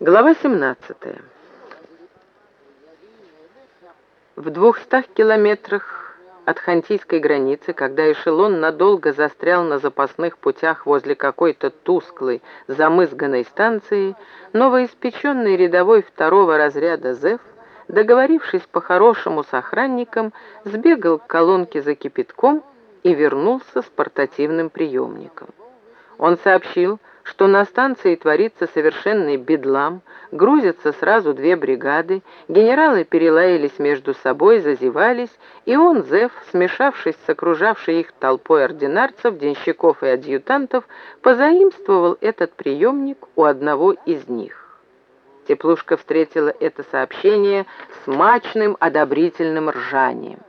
Глава 17. В двухстах километрах от хантийской границы, когда эшелон надолго застрял на запасных путях возле какой-то тусклой, замызганной станции, новоиспеченный рядовой второго разряда ЗЭФ, договорившись по-хорошему с охранником, сбегал к колонке за кипятком и вернулся с портативным приемником. Он сообщил, что на станции творится совершенный бедлам, грузятся сразу две бригады, генералы перелаялись между собой, зазевались, и он, Зев, смешавшись с окружавшей их толпой ординарцев, денщиков и адъютантов, позаимствовал этот приемник у одного из них. Теплушка встретила это сообщение с мачным одобрительным ржанием.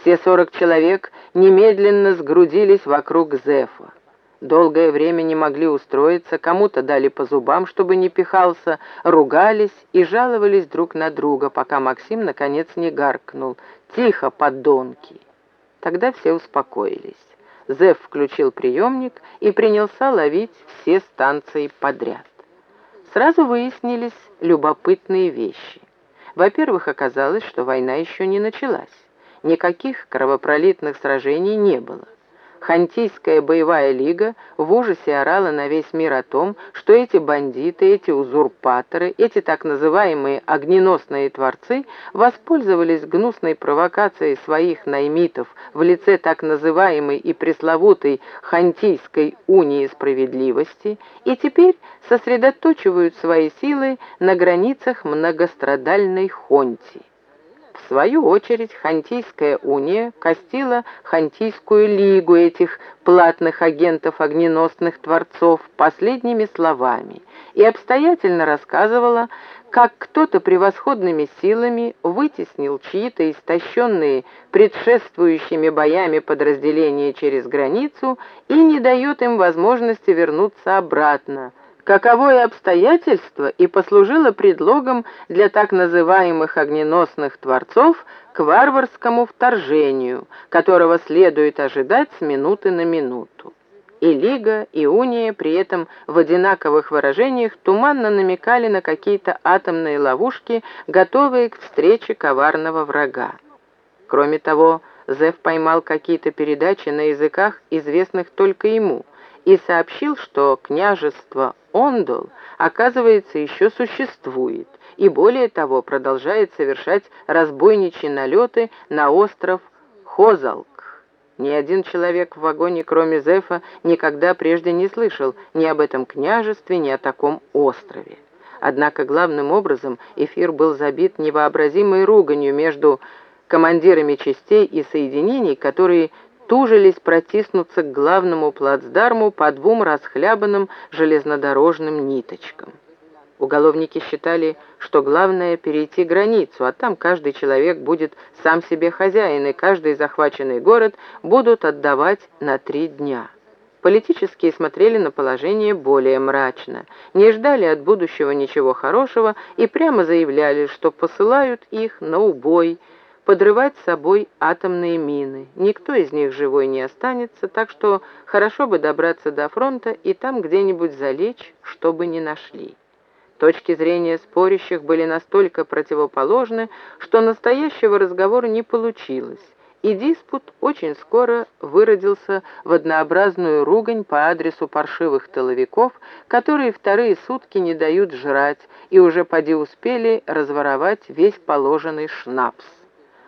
Все сорок человек немедленно сгрудились вокруг Зефа. Долгое время не могли устроиться, кому-то дали по зубам, чтобы не пихался, ругались и жаловались друг на друга, пока Максим наконец не гаркнул. «Тихо, подонки!» Тогда все успокоились. Зев включил приемник и принялся ловить все станции подряд. Сразу выяснились любопытные вещи. Во-первых, оказалось, что война еще не началась. Никаких кровопролитных сражений не было. Хантийская боевая лига в ужасе орала на весь мир о том, что эти бандиты, эти узурпаторы, эти так называемые огненосные творцы воспользовались гнусной провокацией своих наймитов в лице так называемой и пресловутой Хантийской унии справедливости и теперь сосредоточивают свои силы на границах многострадальной Хонти. В свою очередь, Хантийская уния костила Хантийскую лигу этих платных агентов огненосных творцов последними словами и обстоятельно рассказывала, как кто-то превосходными силами вытеснил чьи-то истощенные предшествующими боями подразделения через границу и не дает им возможности вернуться обратно, каковое обстоятельство и послужило предлогом для так называемых огненосных творцов к варварскому вторжению, которого следует ожидать с минуты на минуту. И Лига, и Уния при этом в одинаковых выражениях туманно намекали на какие-то атомные ловушки, готовые к встрече коварного врага. Кроме того, Зев поймал какие-то передачи на языках, известных только ему, и сообщил, что княжество Ондол, оказывается, еще существует, и более того продолжает совершать разбойничьи налеты на остров Хозалк. Ни один человек в вагоне, кроме Зефа, никогда прежде не слышал ни об этом княжестве, ни о таком острове. Однако главным образом эфир был забит невообразимой руганью между командирами частей и соединений, которые тужились протиснуться к главному плацдарму по двум расхлябанным железнодорожным ниточкам. Уголовники считали, что главное перейти границу, а там каждый человек будет сам себе хозяин, и каждый захваченный город будут отдавать на три дня. Политические смотрели на положение более мрачно, не ждали от будущего ничего хорошего и прямо заявляли, что посылают их на убой, подрывать собой атомные мины. Никто из них живой не останется, так что хорошо бы добраться до фронта и там где-нибудь залечь, чтобы не нашли. Точки зрения спорящих были настолько противоположны, что настоящего разговора не получилось, и диспут очень скоро выродился в однообразную ругань по адресу паршивых тыловиков, которые вторые сутки не дают жрать и уже поди успели разворовать весь положенный шнапс.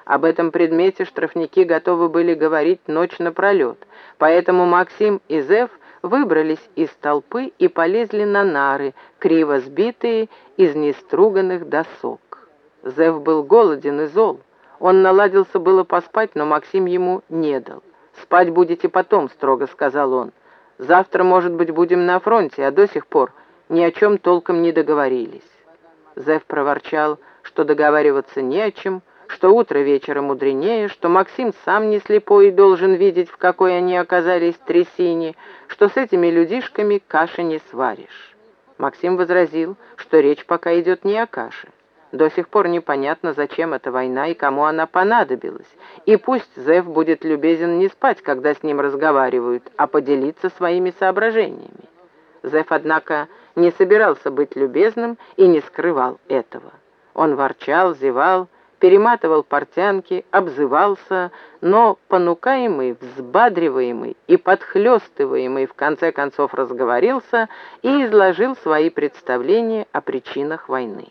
Об этом предмете штрафники готовы были говорить ночь напролет, поэтому Максим и Зев выбрались из толпы и полезли на нары, криво сбитые из неструганных досок. Зев был голоден и зол. Он наладился было поспать, но Максим ему не дал. «Спать будете потом», — строго сказал он. «Завтра, может быть, будем на фронте, а до сих пор ни о чем толком не договорились». Зев проворчал, что договариваться не о чем, — что утро вечера мудренее, что Максим сам не слепой и должен видеть, в какой они оказались трясине, что с этими людишками каши не сваришь. Максим возразил, что речь пока идет не о каше. До сих пор непонятно, зачем эта война и кому она понадобилась. И пусть Зев будет любезен не спать, когда с ним разговаривают, а поделиться своими соображениями. Зев, однако, не собирался быть любезным и не скрывал этого. Он ворчал, зевал, перематывал портянки, обзывался, но, понукаемый, взбадриваемый и подхлестываемый, в конце концов разговорился и изложил свои представления о причинах войны.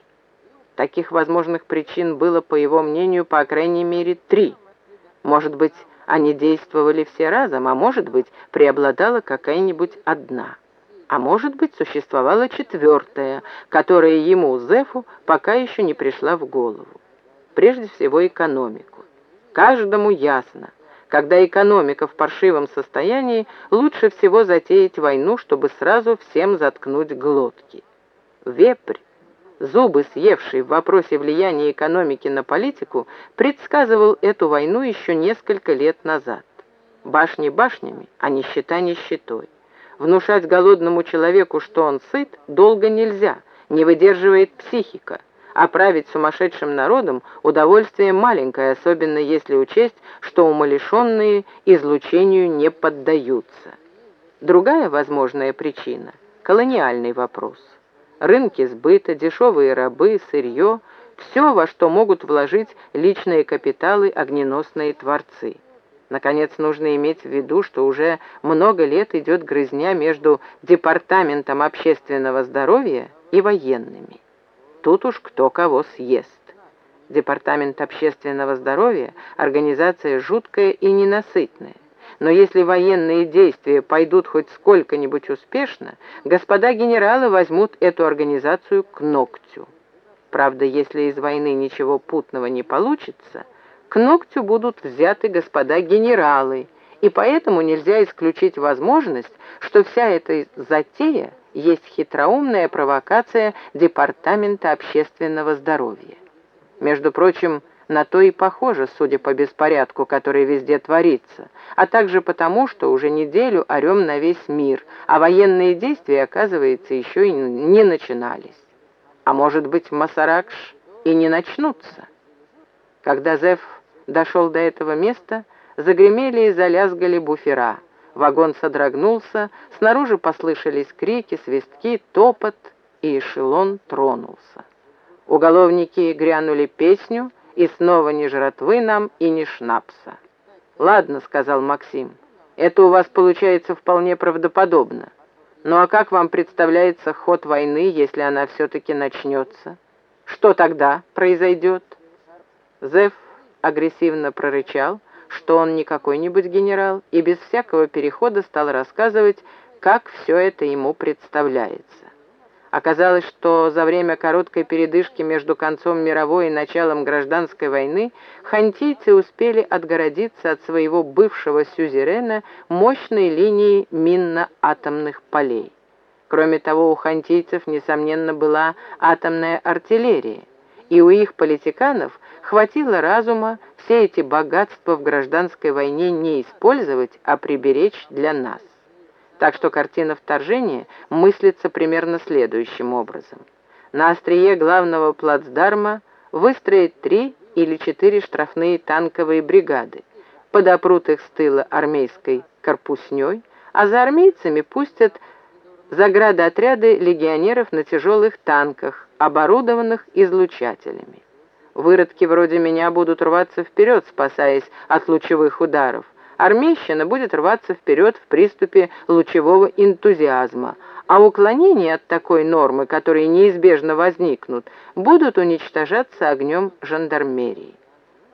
Таких возможных причин было, по его мнению, по крайней мере, три. Может быть, они действовали все разом, а может быть, преобладала какая-нибудь одна. А может быть, существовала четвертая, которая ему, Зефу, пока еще не пришла в голову прежде всего экономику. Каждому ясно, когда экономика в паршивом состоянии, лучше всего затеять войну, чтобы сразу всем заткнуть глотки. Вепрь, зубы съевший в вопросе влияния экономики на политику, предсказывал эту войну еще несколько лет назад. Башни башнями, а нищета нищетой. Внушать голодному человеку, что он сыт, долго нельзя, не выдерживает психика – а править сумасшедшим народом удовольствие маленькое, особенно если учесть, что умалишенные излучению не поддаются. Другая возможная причина – колониальный вопрос. Рынки сбыта, дешевые рабы, сырье – все, во что могут вложить личные капиталы огненосные творцы. Наконец, нужно иметь в виду, что уже много лет идет грызня между Департаментом общественного здоровья и военными. Тут уж кто кого съест. Департамент общественного здоровья – организация жуткая и ненасытная. Но если военные действия пойдут хоть сколько-нибудь успешно, господа генералы возьмут эту организацию к ногтю. Правда, если из войны ничего путного не получится, к ногтю будут взяты господа генералы, и поэтому нельзя исключить возможность, что вся эта затея – есть хитроумная провокация Департамента общественного здоровья. Между прочим, на то и похоже, судя по беспорядку, который везде творится, а также потому, что уже неделю орем на весь мир, а военные действия, оказывается, еще и не начинались. А может быть, Масаракш и не начнутся. Когда Зев дошел до этого места, загремели и залязгали буфера — Вагон содрогнулся, снаружи послышались крики, свистки, топот, и эшелон тронулся. Уголовники грянули песню, и снова ни жратвы нам и ни шнапса. «Ладно», — сказал Максим, — «это у вас получается вполне правдоподобно. Ну а как вам представляется ход войны, если она все-таки начнется? Что тогда произойдет?» Зев агрессивно прорычал, — что он не какой-нибудь генерал, и без всякого перехода стал рассказывать, как все это ему представляется. Оказалось, что за время короткой передышки между концом мировой и началом гражданской войны хантийцы успели отгородиться от своего бывшего сюзерена мощной линией минно-атомных полей. Кроме того, у хантийцев, несомненно, была атомная артиллерия, и у их политиканов хватило разума все эти богатства в гражданской войне не использовать, а приберечь для нас. Так что картина вторжения мыслится примерно следующим образом. На острие главного плацдарма выстроить три или четыре штрафные танковые бригады, подопрут их с тыла армейской корпусней, а за армейцами пустят заградотряды легионеров на тяжелых танках, оборудованных излучателями. Выродки вроде меня будут рваться вперед, спасаясь от лучевых ударов. Армейщина будет рваться вперед в приступе лучевого энтузиазма, а уклонения от такой нормы, которые неизбежно возникнут, будут уничтожаться огнем жандармерии.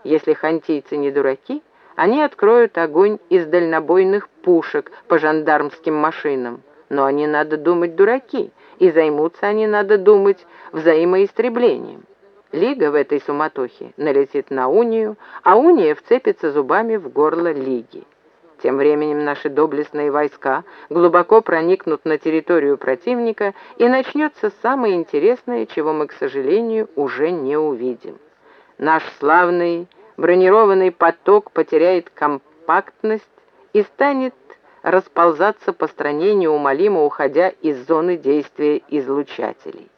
Если хантийцы не дураки, они откроют огонь из дальнобойных пушек по жандармским машинам. Но они, надо думать, дураки, и займутся они, надо думать, взаимоистреблением. Лига в этой суматохе налетит на унию, а уния вцепится зубами в горло Лиги. Тем временем наши доблестные войска глубоко проникнут на территорию противника, и начнется самое интересное, чего мы, к сожалению, уже не увидим. Наш славный бронированный поток потеряет компактность и станет расползаться по стране, неумолимо уходя из зоны действия излучателей.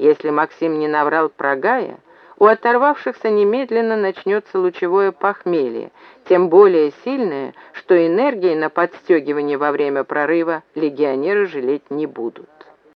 Если Максим не наврал про Гая, у оторвавшихся немедленно начнется лучевое похмелье, тем более сильное, что энергии на подстегивание во время прорыва легионеры жалеть не будут.